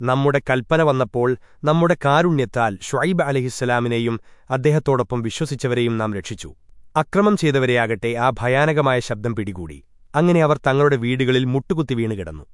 നമ്മുടെ കൽപ്പന വന്നപ്പോൾ നമ്മുടെ കാരുണ്യത്താൽ ഷുഐബ് അലഹിസ്സലാമിനെയും അദ്ദേഹത്തോടൊപ്പം വിശ്വസിച്ചവരെയും നാം രക്ഷിച്ചു. അക്രമം ചെയ്തവരെയാകട്ടെ ആ ഭയാനകമായ ശബ്ദം പിടികൂടി. അങ്ങനെ അവർ തങ്ങളുടെ വീടുകളിൽ മുട്ടുകുത്തി വീണുകിടന്നു